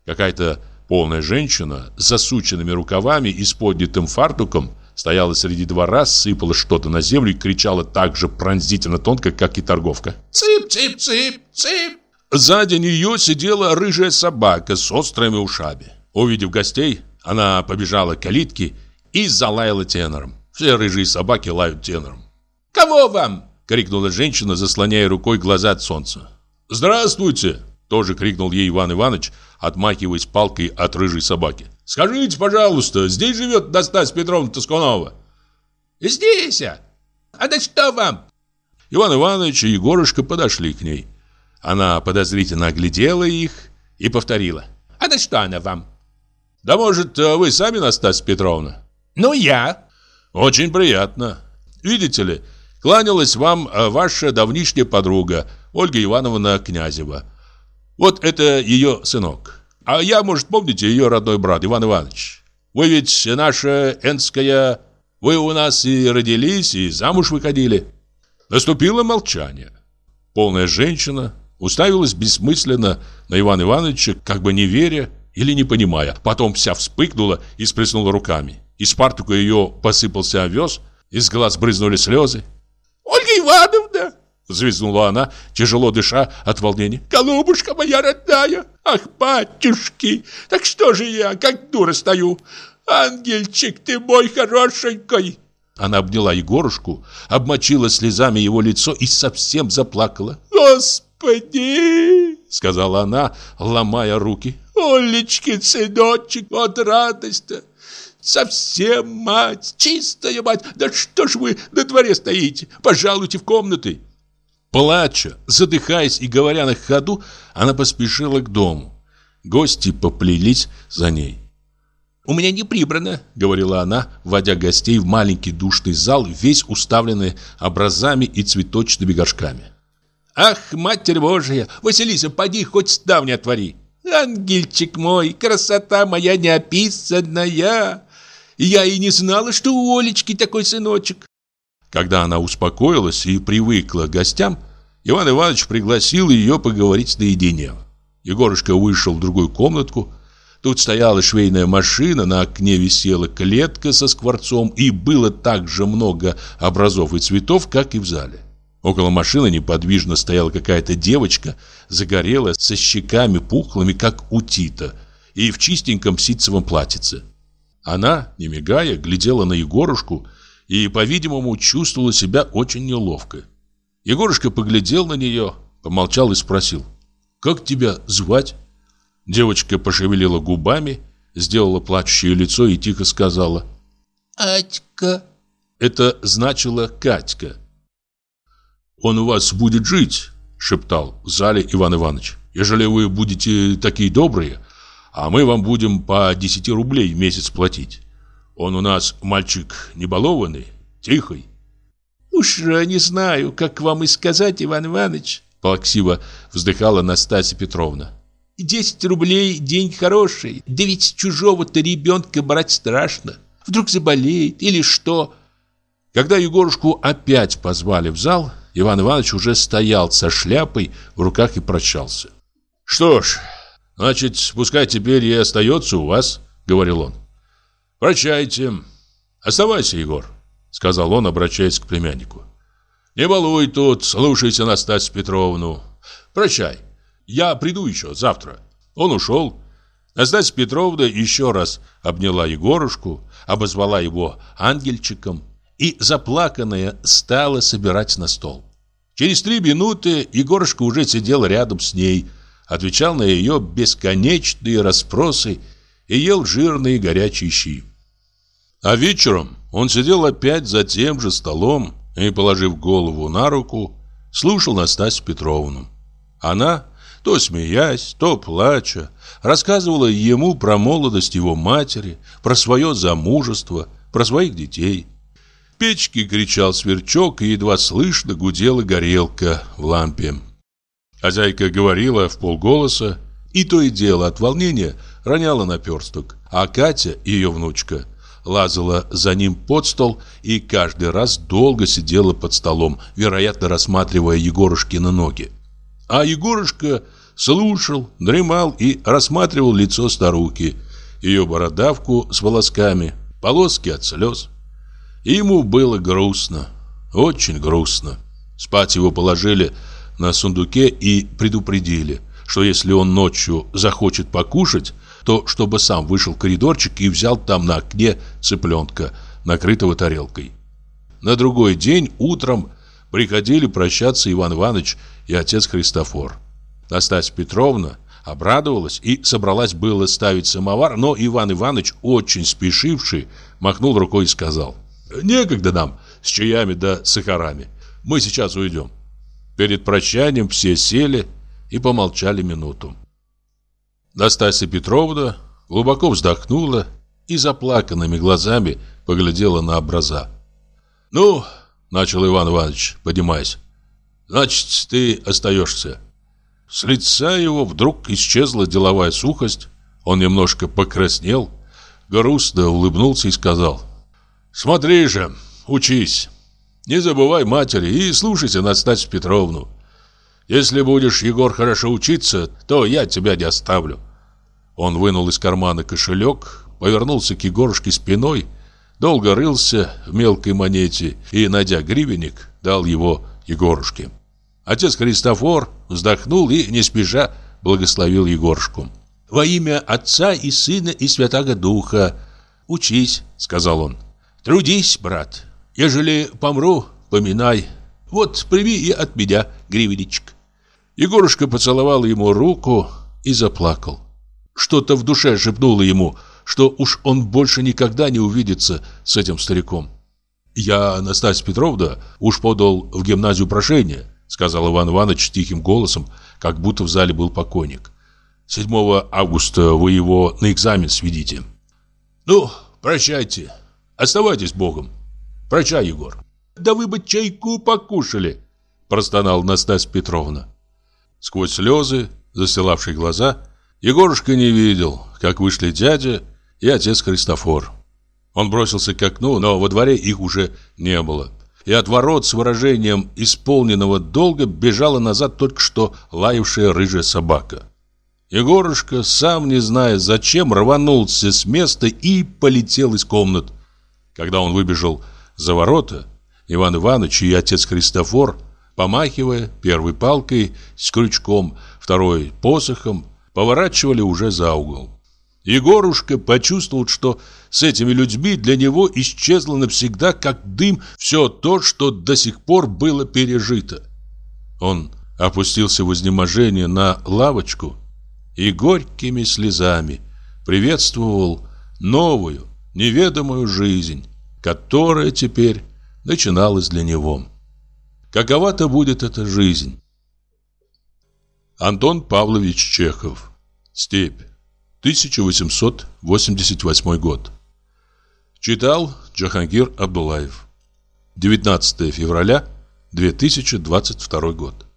Какая-то полная женщина с засученными рукавами и с поднятым фартуком стояла среди двора, сыпала что-то на землю и кричала так же пронзительно тонко, как и торговка. «Цып, цып, цып, цып!» Сзади нее сидела рыжая собака с острыми ушами. Увидев гостей, она побежала к калитке и залаяла тенором. Все рыжие собаки лают тенором. «Кого вам?» — крикнула женщина, заслоняя рукой глаза от солнца. «Здравствуйте!» — тоже крикнул ей Иван Иванович, отмахиваясь палкой от рыжей собаки. «Скажите, пожалуйста, здесь живет Настасья Петровна Тоскунова?» «Здесь! А да что вам?» Иван Иванович и Егорушка подошли к ней. Она подозрительно оглядела их и повторила. «А да что она вам?» «Да может, вы сами, Настасья Петровна?» «Ну, я». «Очень приятно. Видите ли, кланялась вам ваша давнишняя подруга Ольга Ивановна Князева. Вот это ее сынок. А я, может, помните ее родной брат Иван Иванович? Вы ведь наша энская... Вы у нас и родились, и замуж выходили». Наступило молчание. Полная женщина уставилась бессмысленно на Ивана Ивановича, как бы не веря или не понимая. Потом вся вспыхнула и сплеснула руками. Из партука ее посыпался овес, из глаз брызнули слезы. «Ольга Ивановна!» Взвизгнула она, тяжело дыша от волнения. «Голубушка моя родная! Ах, батюшки! Так что же я, как дура стою? Ангельчик ты мой хорошенький!» Она обняла Егорушку, обмочила слезами его лицо и совсем заплакала. «Господи!» — сказала она, ломая руки. «Олечкин сыночек, вот радость-то! Совсем мать, чистая мать! Да что ж вы на дворе стоите? Пожалуйте в комнаты!» Плача, задыхаясь и говоря на ходу, она поспешила к дому. Гости поплелись за ней. «У меня не прибрано», — говорила она, вводя гостей в маленький душный зал, весь уставленный образами и цветочными горшками. «Ах, Матерь Божия! Василиса, поди, хоть ставни отвори!» «Ангельчик мой, красота моя неописанная! Я и не знала, что у Олечки такой сыночек!» Когда она успокоилась и привыкла к гостям, Иван Иванович пригласил ее поговорить наедине. Егорушка вышел в другую комнатку. Тут стояла швейная машина, на окне висела клетка со скворцом, и было так же много образов и цветов, как и в зале. Около машины неподвижно стояла какая-то девочка, загорелая, со щеками пухлыми, как у Тита, и в чистеньком ситцевом платьице. Она, не мигая, глядела на Егорушку и, по-видимому, чувствовала себя очень неловко. Егорушка поглядел на нее, помолчал и спросил, «Как тебя звать?» Девочка пошевелила губами, сделала плачущее лицо и тихо сказала, «Атька». Это значило «Катька». «Он у вас будет жить», — шептал в зале Иван Иванович. «Ежели вы будете такие добрые, а мы вам будем по 10 рублей в месяц платить. Он у нас мальчик не балованный, тихий». «Уж не знаю, как вам и сказать, Иван Иванович», — плаксиво вздыхала Настасья Петровна. «Десять рублей — день хороший, да ведь чужого-то ребенка брать страшно. Вдруг заболеет или что?» Когда Егорушку опять позвали в зал, Иван Иванович уже стоял со шляпой в руках и прощался. «Что ж, значит, пускай теперь и остается у вас», — говорил он. «Прощайте. Оставайся, Егор», — сказал он, обращаясь к племяннику. «Не балуй тут, слушайся Настасью Петровну. Прощай. Я приду еще завтра». Он ушел. Настасья Петровна еще раз обняла Егорушку, обозвала его ангельчиком и, заплаканная, стала собирать на стол. Через три минуты Егорушка уже сидел рядом с ней, отвечал на ее бесконечные расспросы и ел жирные горячие щи. А вечером он сидел опять за тем же столом и, положив голову на руку, слушал Настасью Петровну. Она, то смеясь, то плача, рассказывала ему про молодость его матери, про свое замужество, про своих детей. В печке кричал сверчок, и едва слышно гудела горелка в лампе. Хозяйка говорила в полголоса, и то и дело от волнения роняла наперсток, а Катя, ее внучка, лазала за ним под стол и каждый раз долго сидела под столом, вероятно, рассматривая Егорушкины ноги. А Егорушка слушал, дремал и рассматривал лицо старухи, ее бородавку с волосками, полоски от слез. Ему было грустно, очень грустно. Спать его положили на сундуке и предупредили, что если он ночью захочет покушать, то чтобы сам вышел в коридорчик и взял там на окне цыпленка, накрытого тарелкой. На другой день утром приходили прощаться Иван Иванович и отец Христофор. Настасья Петровна обрадовалась и собралась было ставить самовар, но Иван Иванович, очень спешивший, махнул рукой и сказал «Некогда нам с чаями да сахарами, мы сейчас уйдем». Перед прощанием все сели и помолчали минуту. Настасья Петровна глубоко вздохнула и заплаканными глазами поглядела на образа. «Ну, — начал Иван Иванович, поднимаясь, — значит, ты остаешься». С лица его вдруг исчезла деловая сухость, он немножко покраснел, грустно улыбнулся и сказал, «Смотри же, учись, не забывай матери и слушайся Настасью Петровну. Если будешь, Егор, хорошо учиться, то я тебя не оставлю. Он вынул из кармана кошелек, повернулся к Егорушке спиной, долго рылся в мелкой монете и, найдя гривенник, дал его Егорушке. Отец Христофор вздохнул и, не спеша, благословил Егорушку. «Во имя Отца и Сына и Святаго Духа учись», — сказал он. «Трудись, брат. Ежели помру, поминай. Вот, прими и от меня гривенничек». Егорушка поцеловал ему руку и заплакал. Что-то в душе шепнуло ему, что уж он больше никогда не увидится с этим стариком. «Я, Настасья Петровна, уж подал в гимназию прошение», сказал Иван Иванович тихим голосом, как будто в зале был покойник. 7 августа вы его на экзамен сведите. Ну, прощайте. Оставайтесь Богом. Прощай, Егор. Да вы бы чайку покушали, простонал Настасья Петровна. Сквозь слезы, застилавшие глаза, Егорушка не видел, как вышли дядя и отец Христофор. Он бросился к окну, но во дворе их уже не было. И от ворот с выражением исполненного долга бежала назад только что лаявшая рыжая собака. Егорушка, сам не зная зачем, рванулся с места и полетел из комнат. Когда он выбежал за ворота, Иван Иванович и отец Христофор, помахивая первой палкой с крючком, второй посохом, поворачивали уже за угол. Егорушка почувствовал, что с этими людьми для него исчезло навсегда, как дым, все то, что до сих пор было пережито. Он опустился в изнеможение на лавочку и горькими слезами приветствовал новую, неведомую жизнь, которая теперь начиналась для него. Какова-то будет эта жизнь? Антон Павлович Чехов. Степь. 1888 год. Читал Джахангир Абдулаев. 19 февраля 2022 год.